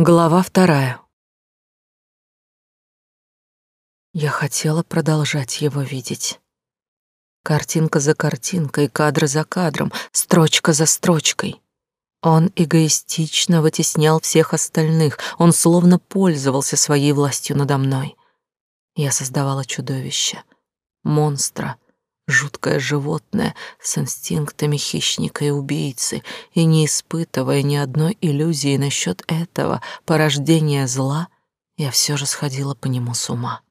Глава вторая. Я хотела продолжать его видеть. Картинка за картинкой, кадр за кадром, строчка за строчкой. Он эгоистично вытеснял всех остальных, он словно пользовался своей властью надо мной. Я создавала чудовище, монстра — жуткое животное с инстинктами хищника и убийцы, и не испытывая ни одной иллюзии насчет этого порождения зла, я все же сходила по нему с ума.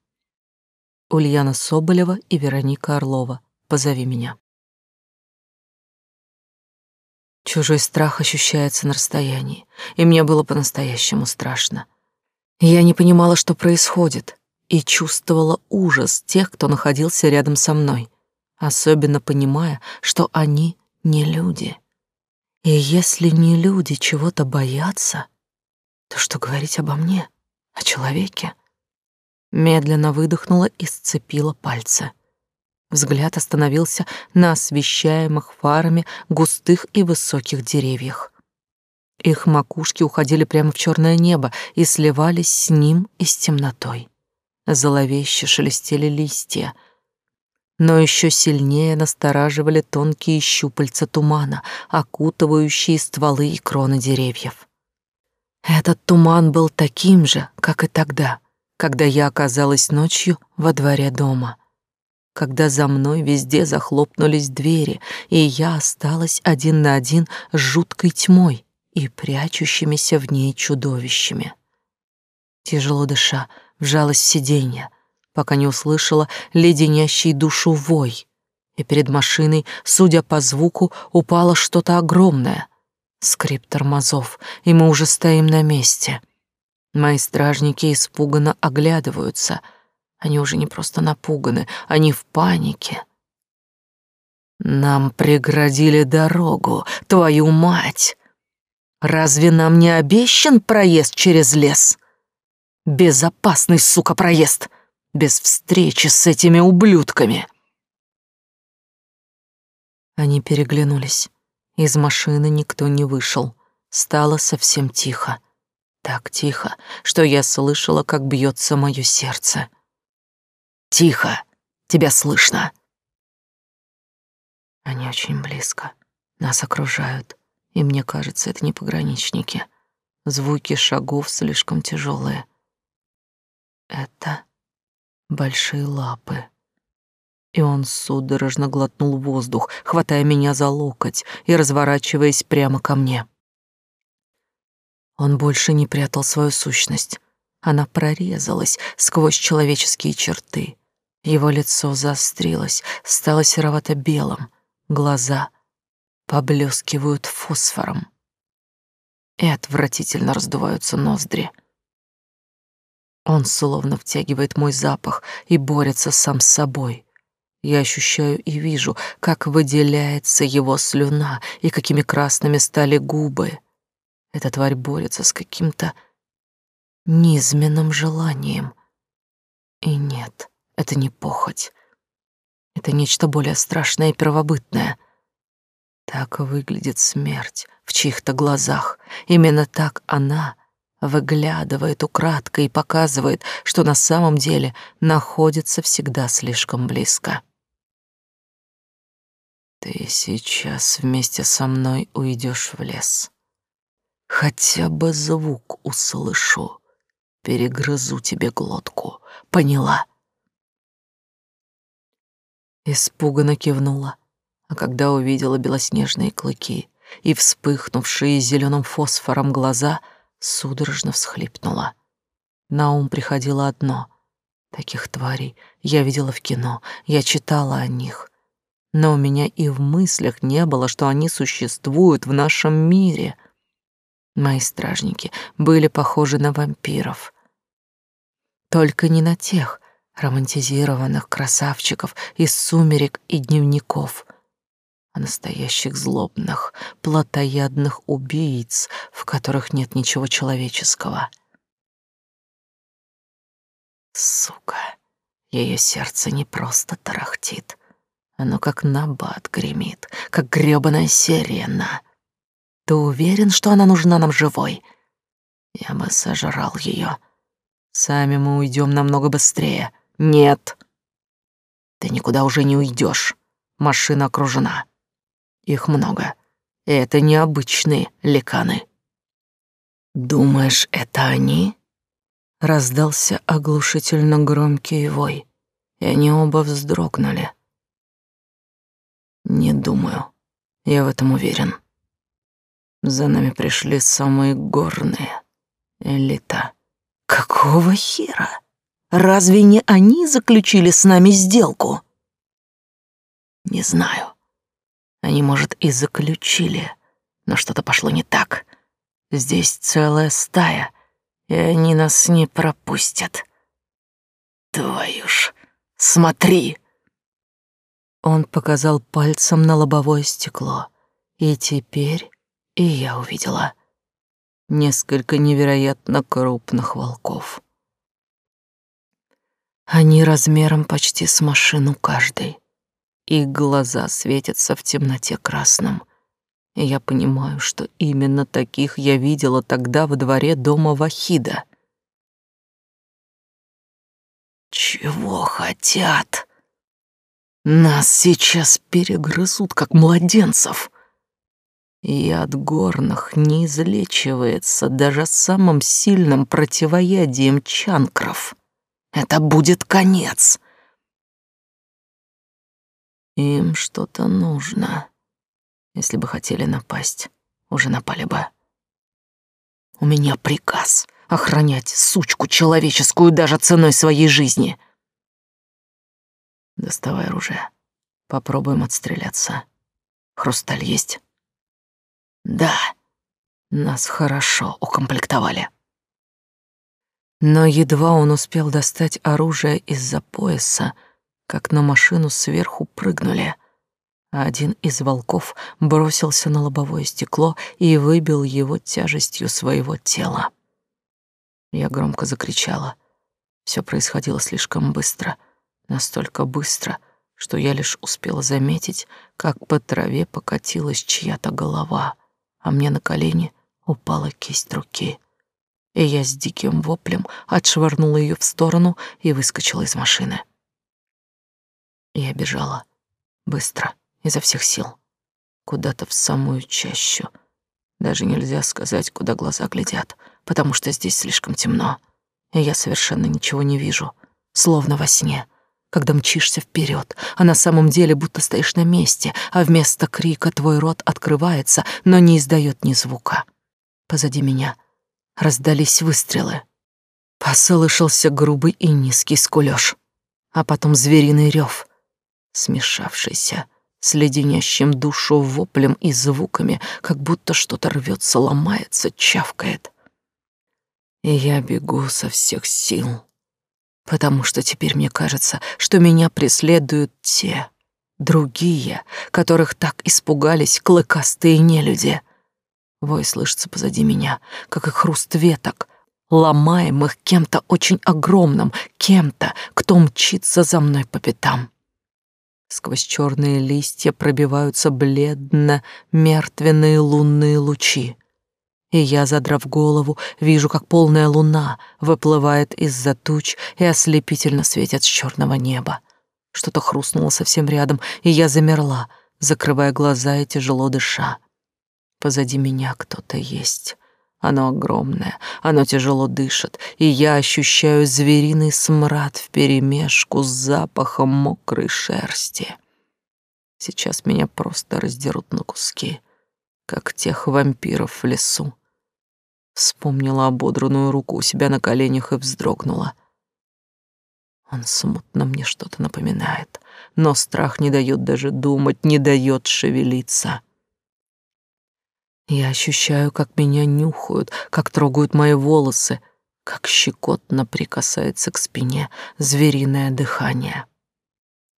Ульяна Соболева и Вероника Орлова. Позови меня. Чужой страх ощущается на расстоянии, и мне было по-настоящему страшно. Я не понимала, что происходит, и чувствовала ужас тех, кто находился рядом со мной — особенно понимая, что они не люди. И если не люди чего-то боятся, то что говорить обо мне, о человеке? Медленно выдохнула и сцепила пальцы. Взгляд остановился на освещаемых фарами густых и высоких деревьях. Их макушки уходили прямо в черное небо и сливались с ним и с темнотой. Зловеще шелестели листья — но еще сильнее настораживали тонкие щупальца тумана, окутывающие стволы и кроны деревьев. Этот туман был таким же, как и тогда, когда я оказалась ночью во дворе дома, когда за мной везде захлопнулись двери, и я осталась один на один с жуткой тьмой и прячущимися в ней чудовищами. Тяжело дыша, вжалась в сиденье, пока не услышала леденящий душу вой. И перед машиной, судя по звуку, упало что-то огромное. Скрип тормозов, и мы уже стоим на месте. Мои стражники испуганно оглядываются. Они уже не просто напуганы, они в панике. Нам преградили дорогу, твою мать! Разве нам не обещан проезд через лес? Безопасный, сука, проезд! Без встречи с этими ублюдками. Они переглянулись. Из машины никто не вышел. Стало совсем тихо. Так тихо, что я слышала, как бьется мое сердце. Тихо, тебя слышно. Они очень близко. Нас окружают, и мне кажется, это не пограничники. Звуки шагов слишком тяжелые. Это большие лапы. И он судорожно глотнул воздух, хватая меня за локоть и разворачиваясь прямо ко мне. Он больше не прятал свою сущность. Она прорезалась сквозь человеческие черты. Его лицо заострилось, стало серовато-белым, глаза поблескивают фосфором и отвратительно раздуваются ноздри. Он словно втягивает мой запах и борется сам с собой. Я ощущаю и вижу, как выделяется его слюна и какими красными стали губы. Эта тварь борется с каким-то низменным желанием. И нет, это не похоть. Это нечто более страшное и первобытное. Так выглядит смерть в чьих-то глазах. Именно так она выглядывает украдкой и показывает, что на самом деле находится всегда слишком близко. Ты сейчас вместе со мной уйдешь в лес. Хотя бы звук услышу, перегрызу тебе глотку. Поняла? Испуганно кивнула, а когда увидела белоснежные клыки и вспыхнувшие зеленым фосфором глаза — судорожно всхлипнула. На ум приходило одно. Таких тварей я видела в кино, я читала о них. Но у меня и в мыслях не было, что они существуют в нашем мире. Мои стражники были похожи на вампиров. Только не на тех романтизированных красавчиков из сумерек и дневников — а настоящих злобных, плотоядных убийц, в которых нет ничего человеческого. Сука, ее сердце не просто тарахтит, оно как набат гремит, как грёбаная сирена. Ты уверен, что она нужна нам живой? Я бы сожрал ее. Сами мы уйдем намного быстрее. Нет. Ты никуда уже не уйдешь. Машина окружена. Их много. И это необычные леканы. Думаешь, это они? Раздался оглушительно громкий вой, и они оба вздрогнули. Не думаю. Я в этом уверен. За нами пришли самые горные. Элита. Какого хера? Разве не они заключили с нами сделку? Не знаю. Они, может, и заключили, но что-то пошло не так. Здесь целая стая, и они нас не пропустят. Твою ж, смотри! Он показал пальцем на лобовое стекло, и теперь и я увидела несколько невероятно крупных волков. Они размером почти с машину каждый. Их глаза светятся в темноте красным. И я понимаю, что именно таких я видела тогда во дворе дома Вахида. Чего хотят? Нас сейчас перегрызут, как младенцев. И от горных не излечивается даже самым сильным противоядием чанкров. Это будет конец. Им что-то нужно. Если бы хотели напасть, уже напали бы. У меня приказ охранять сучку человеческую даже ценой своей жизни. Доставай оружие. Попробуем отстреляться. Хрусталь есть? Да, нас хорошо укомплектовали. Но едва он успел достать оружие из-за пояса, как на машину сверху прыгнули. один из волков бросился на лобовое стекло и выбил его тяжестью своего тела. Я громко закричала. Все происходило слишком быстро, настолько быстро, что я лишь успела заметить, как по траве покатилась чья-то голова, а мне на колени упала кисть руки и я с диким воплем отшвырнула ее в сторону и выскочила из машины. Я бежала быстро, изо всех сил, куда-то в самую чащу. Даже нельзя сказать, куда глаза глядят, потому что здесь слишком темно, и я совершенно ничего не вижу, словно во сне, когда мчишься вперед, а на самом деле будто стоишь на месте, а вместо крика твой рот открывается, но не издает ни звука. Позади меня — раздались выстрелы. Послышался грубый и низкий скулёж, а потом звериный рев, смешавшийся с леденящим душу воплем и звуками, как будто что-то рвется, ломается, чавкает. И я бегу со всех сил, потому что теперь мне кажется, что меня преследуют те, другие, которых так испугались клыкастые нелюди. Вой слышится позади меня, как и хруст веток, ломаемых кем-то очень огромным, кем-то, кто мчится за мной по пятам. Сквозь черные листья пробиваются бледно мертвенные лунные лучи. И я, задрав голову, вижу, как полная луна выплывает из-за туч и ослепительно светит с черного неба. Что-то хрустнуло совсем рядом, и я замерла, закрывая глаза и тяжело дыша. Позади меня кто-то есть. Оно огромное, оно тяжело дышит, и я ощущаю звериный смрад вперемешку с запахом мокрой шерсти. Сейчас меня просто раздерут на куски, как тех вампиров в лесу. Вспомнила ободранную руку у себя на коленях и вздрогнула. Он смутно мне что-то напоминает, но страх не дает даже думать, не дает шевелиться. Я ощущаю, как меня нюхают, как трогают мои волосы, как щекотно прикасается к спине звериное дыхание.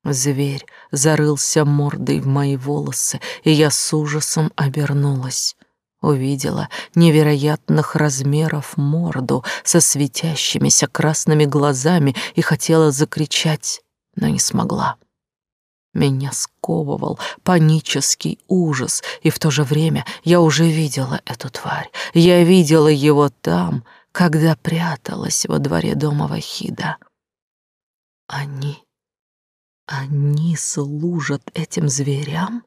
Зверь зарылся мордой в мои волосы, и я с ужасом обернулась. Увидела невероятных размеров морду со светящимися красными глазами и хотела закричать, но не смогла. Меня сковывал панический ужас, и в то же время я уже видела эту тварь. Я видела его там, когда пряталась во дворе дома Вахида. Они... они служат этим зверям?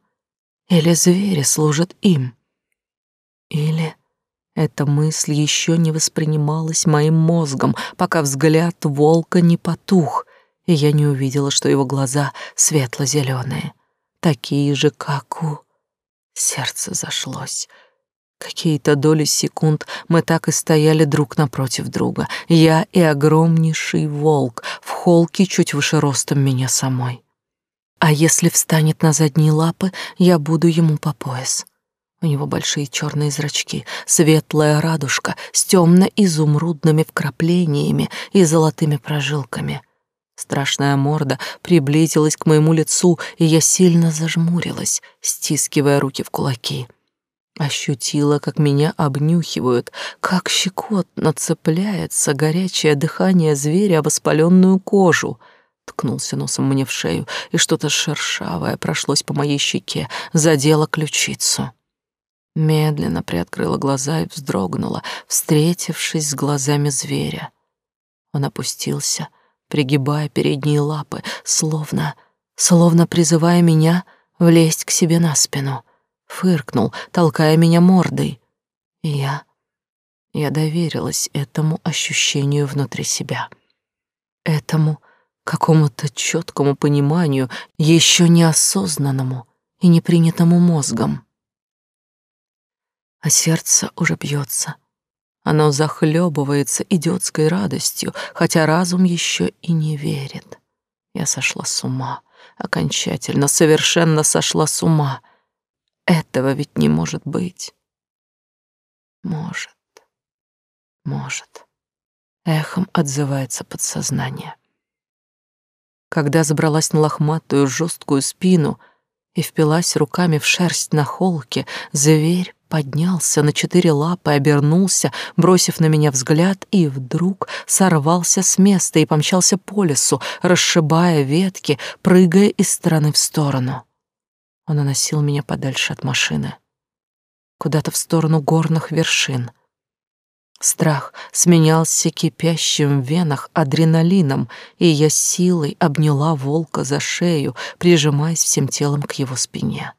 Или звери служат им? Или... Эта мысль еще не воспринималась моим мозгом, пока взгляд волка не потух, и я не увидела, что его глаза светло-зеленые, такие же, как у... Сердце зашлось. Какие-то доли секунд мы так и стояли друг напротив друга, я и огромнейший волк в холке чуть выше ростом меня самой. А если встанет на задние лапы, я буду ему по пояс. У него большие черные зрачки, светлая радужка с темно-изумрудными вкраплениями и золотыми прожилками. Страшная морда приблизилась к моему лицу, и я сильно зажмурилась, стискивая руки в кулаки. Ощутила, как меня обнюхивают, как щекотно цепляется горячее дыхание зверя об воспаленную кожу — ткнулся носом мне в шею, и что-то шершавое прошлось по моей щеке, задело ключицу. Медленно приоткрыла глаза и вздрогнула, встретившись с глазами зверя. Он опустился, пригибая передние лапы, словно, словно призывая меня влезть к себе на спину. Фыркнул, толкая меня мордой. И я... Я доверилась этому ощущению внутри себя. Этому какому-то четкому пониманию, еще неосознанному и непринятому мозгом а сердце уже бьется. Оно захлебывается идиотской радостью, хотя разум еще и не верит. Я сошла с ума, окончательно, совершенно сошла с ума. Этого ведь не может быть. Может, может. Эхом отзывается подсознание. Когда забралась на лохматую жесткую спину и впилась руками в шерсть на холке, зверь поднялся на четыре лапы, обернулся, бросив на меня взгляд, и вдруг сорвался с места и помчался по лесу, расшибая ветки, прыгая из стороны в сторону. Он уносил меня подальше от машины, куда-то в сторону горных вершин. Страх сменялся кипящим в венах адреналином, и я силой обняла волка за шею, прижимаясь всем телом к его спине.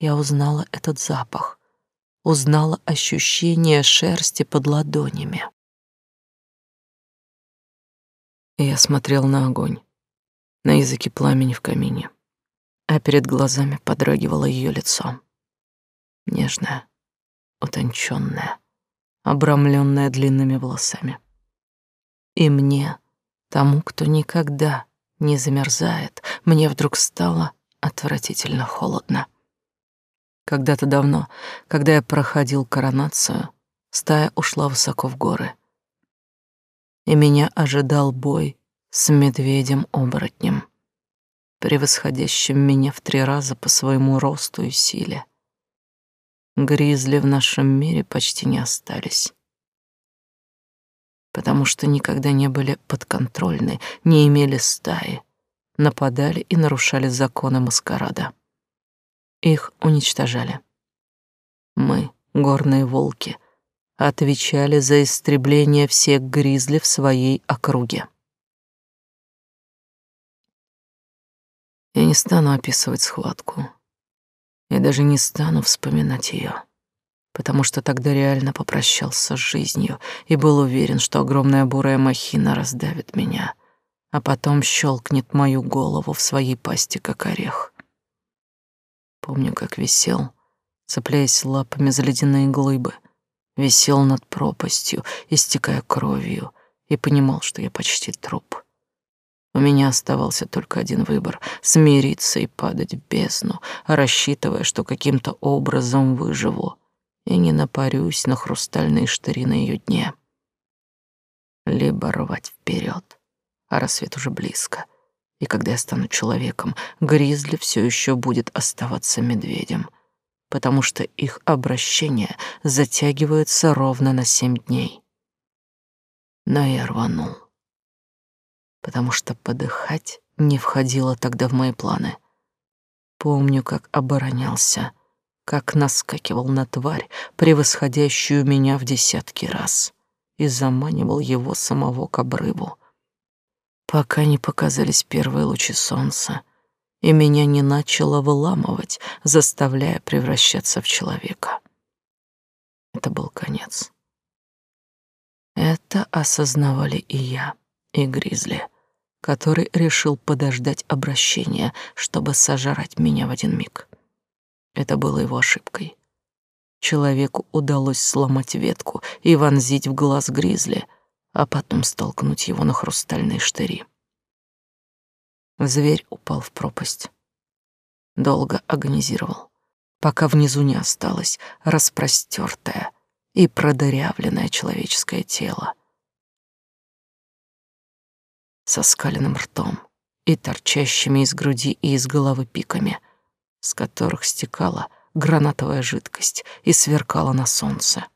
Я узнала этот запах узнала ощущение шерсти под ладонями. Я смотрел на огонь, на языки пламени в камине, а перед глазами подрагивало ее лицо. Нежное, утонченное, обрамленное длинными волосами. И мне, тому, кто никогда не замерзает, мне вдруг стало отвратительно холодно. Когда-то давно, когда я проходил коронацию, стая ушла высоко в горы. И меня ожидал бой с медведем-оборотнем, превосходящим меня в три раза по своему росту и силе. Гризли в нашем мире почти не остались потому что никогда не были подконтрольны, не имели стаи, нападали и нарушали законы маскарада. Их уничтожали. Мы, горные волки, отвечали за истребление всех гризли в своей округе. Я не стану описывать схватку. Я даже не стану вспоминать ее, потому что тогда реально попрощался с жизнью и был уверен, что огромная бурая махина раздавит меня, а потом щелкнет мою голову в своей пасти, как орех. Помню, как висел, цепляясь лапами за ледяные глыбы, висел над пропастью, истекая кровью, и понимал, что я почти труп. У меня оставался только один выбор — смириться и падать в бездну, рассчитывая, что каким-то образом выживу и не напарюсь на хрустальные штыри на ее дне. Либо рвать вперед, а рассвет уже близко — и когда я стану человеком, Гризли все еще будет оставаться медведем, потому что их обращение затягивается ровно на семь дней. Но я рванул, потому что подыхать не входило тогда в мои планы. Помню, как оборонялся, как наскакивал на тварь, превосходящую меня в десятки раз, и заманивал его самого к обрыву. Пока не показались первые лучи солнца, и меня не начало выламывать, заставляя превращаться в человека. Это был конец. Это осознавали и я, и Гризли, который решил подождать обращения, чтобы сожрать меня в один миг. Это было его ошибкой. Человеку удалось сломать ветку и вонзить в глаз Гризли, а потом столкнуть его на хрустальные штыри. Зверь упал в пропасть. Долго агонизировал, пока внизу не осталось распростертое и продырявленное человеческое тело. Со скаленным ртом и торчащими из груди и из головы пиками, с которых стекала гранатовая жидкость и сверкала на солнце.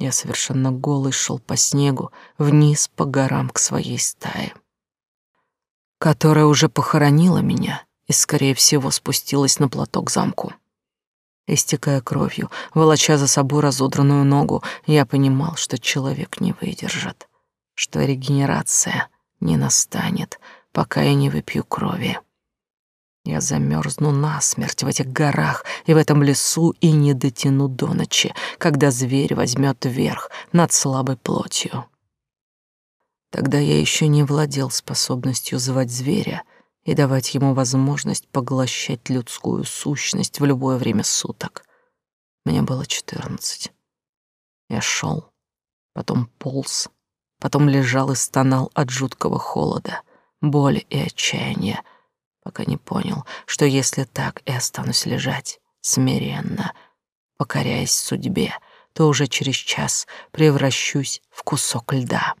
Я совершенно голый шел по снегу вниз по горам к своей стае которая уже похоронила меня и, скорее всего, спустилась на платок замку. Истекая кровью, волоча за собой разодранную ногу, я понимал, что человек не выдержит, что регенерация не настанет, пока я не выпью крови. Я замерзну насмерть в этих горах и в этом лесу и не дотяну до ночи, когда зверь возьмет верх над слабой плотью. Тогда я еще не владел способностью звать зверя и давать ему возможность поглощать людскую сущность в любое время суток. Мне было четырнадцать. Я шел, потом полз, потом лежал и стонал от жуткого холода, боли и отчаяния, пока не понял, что если так и останусь лежать смиренно, покоряясь судьбе, то уже через час превращусь в кусок льда.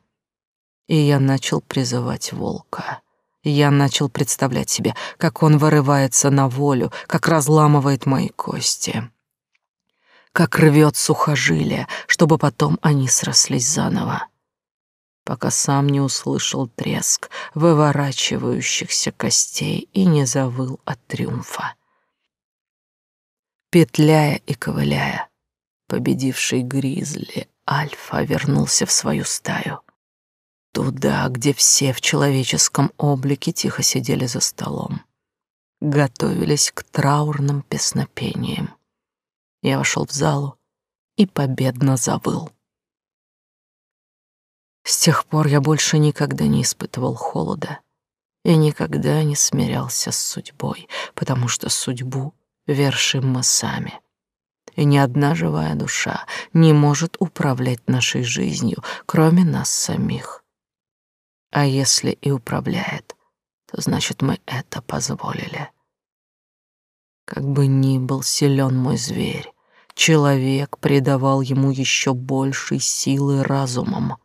И я начал призывать волка. Я начал представлять себе, как он вырывается на волю, как разламывает мои кости, как рвет сухожилия, чтобы потом они срослись заново, пока сам не услышал треск выворачивающихся костей и не завыл от триумфа. Петляя и ковыляя, победивший гризли Альфа вернулся в свою стаю. Туда, где все в человеческом облике тихо сидели за столом. Готовились к траурным песнопениям. Я вошел в залу и победно завыл. С тех пор я больше никогда не испытывал холода и никогда не смирялся с судьбой, потому что судьбу вершим мы сами. И ни одна живая душа не может управлять нашей жизнью, кроме нас самих. А если и управляет, то значит мы это позволили. Как бы ни был силен мой зверь, человек придавал ему еще большей силы разумом.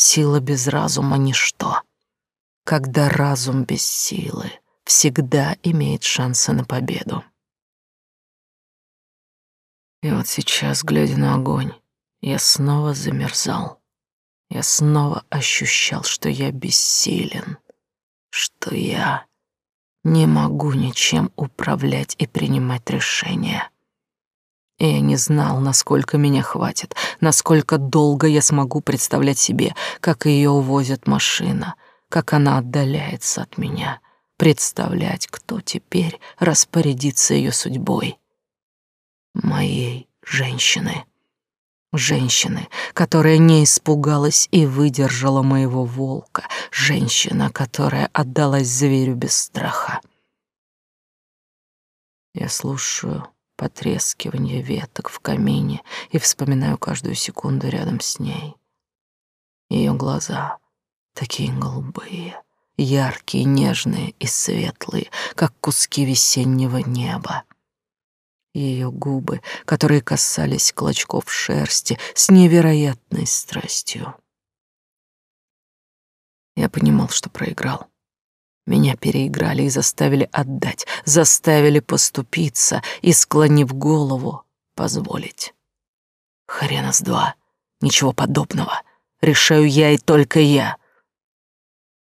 Сила без разума — ничто. Когда разум без силы всегда имеет шансы на победу. И вот сейчас, глядя на огонь, я снова замерзал. Я снова ощущал, что я бессилен, что я не могу ничем управлять и принимать решения. И я не знал, насколько меня хватит, насколько долго я смогу представлять себе, как ее увозят машина, как она отдаляется от меня, представлять, кто теперь распорядится ее судьбой. Моей женщины женщины, которая не испугалась и выдержала моего волка, женщина, которая отдалась зверю без страха. Я слушаю потрескивание веток в камине и вспоминаю каждую секунду рядом с ней. Ее глаза такие голубые, яркие, нежные и светлые, как куски весеннего неба ее губы, которые касались клочков шерсти с невероятной страстью. Я понимал, что проиграл. Меня переиграли и заставили отдать, заставили поступиться и, склонив голову, позволить. Хрена с два, ничего подобного. Решаю я и только я.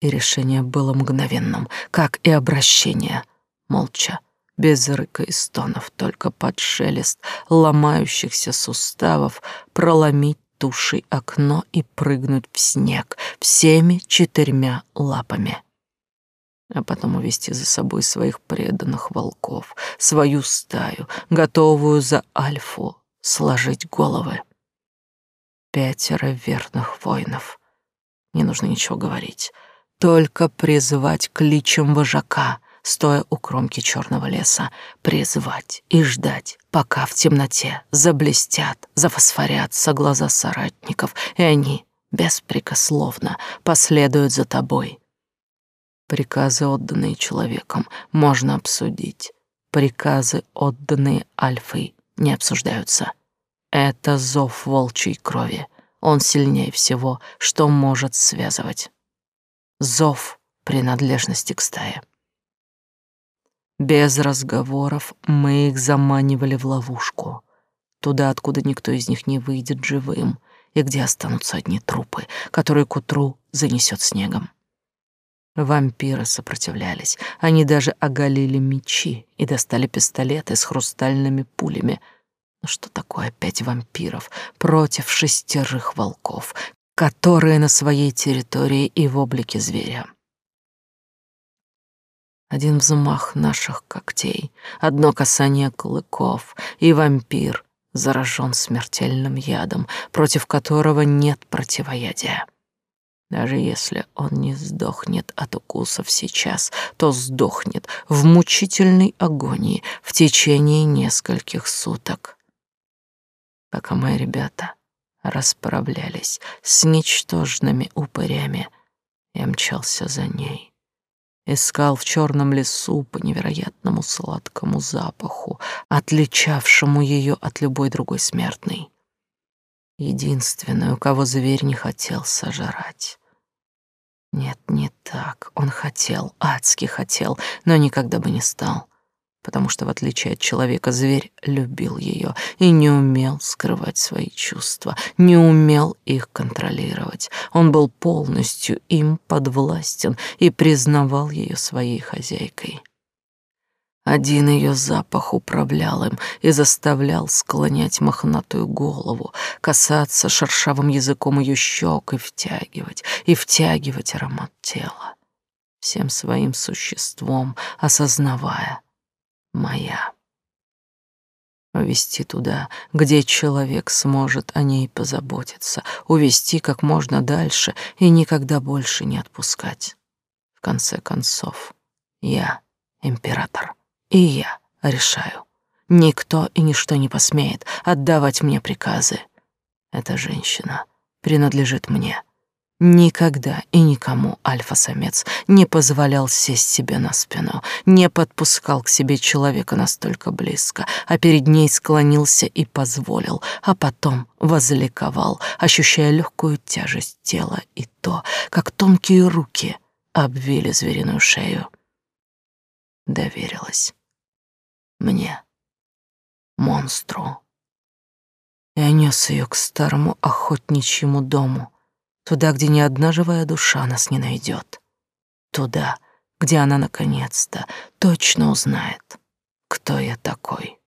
И решение было мгновенным, как и обращение. Молча, без рыка и стонов, только под шелест ломающихся суставов проломить тушей окно и прыгнуть в снег всеми четырьмя лапами а потом увести за собой своих преданных волков, свою стаю, готовую за Альфу сложить головы. Пятеро верных воинов. Не нужно ничего говорить, только призывать кличем вожака, стоя у кромки черного леса, призывать и ждать, пока в темноте заблестят, зафосфорятся глаза соратников, и они беспрекословно последуют за тобой, Приказы, отданные человеком, можно обсудить. Приказы, отданные Альфой, не обсуждаются. Это зов волчьей крови. Он сильнее всего, что может связывать. Зов принадлежности к стае. Без разговоров мы их заманивали в ловушку, туда, откуда никто из них не выйдет живым, и где останутся одни трупы, которые к утру занесет снегом. Вампиры сопротивлялись. Они даже оголили мечи и достали пистолеты с хрустальными пулями. Но что такое опять вампиров против шестерых волков, которые на своей территории и в облике зверя? Один взмах наших когтей, одно касание клыков, и вампир заражен смертельным ядом, против которого нет противоядия. Даже если он не сдохнет от укусов сейчас, то сдохнет в мучительной агонии в течение нескольких суток. Пока мои ребята расправлялись с ничтожными упырями, я мчался за ней. Искал в черном лесу по невероятному сладкому запаху, отличавшему ее от любой другой смертной. Единственную, кого зверь не хотел сожрать. Нет, не так. Он хотел, адски хотел, но никогда бы не стал. Потому что, в отличие от человека, зверь любил ее и не умел скрывать свои чувства, не умел их контролировать. Он был полностью им подвластен и признавал ее своей хозяйкой. Один ее запах управлял им и заставлял склонять мохнатую голову, касаться шершавым языком ее щек и втягивать, и втягивать аромат тела, всем своим существом осознавая «моя». Увести туда, где человек сможет о ней позаботиться, увести как можно дальше и никогда больше не отпускать. В конце концов, я император. И я решаю. Никто и ничто не посмеет отдавать мне приказы. Эта женщина принадлежит мне. Никогда и никому альфа-самец не позволял сесть себе на спину, не подпускал к себе человека настолько близко, а перед ней склонился и позволил, а потом возликовал, ощущая легкую тяжесть тела и то, как тонкие руки обвили звериную шею. Доверилась мне, монстру. Я нес ее к старому охотничьему дому, туда, где ни одна живая душа нас не найдет, туда, где она наконец-то точно узнает, кто я такой.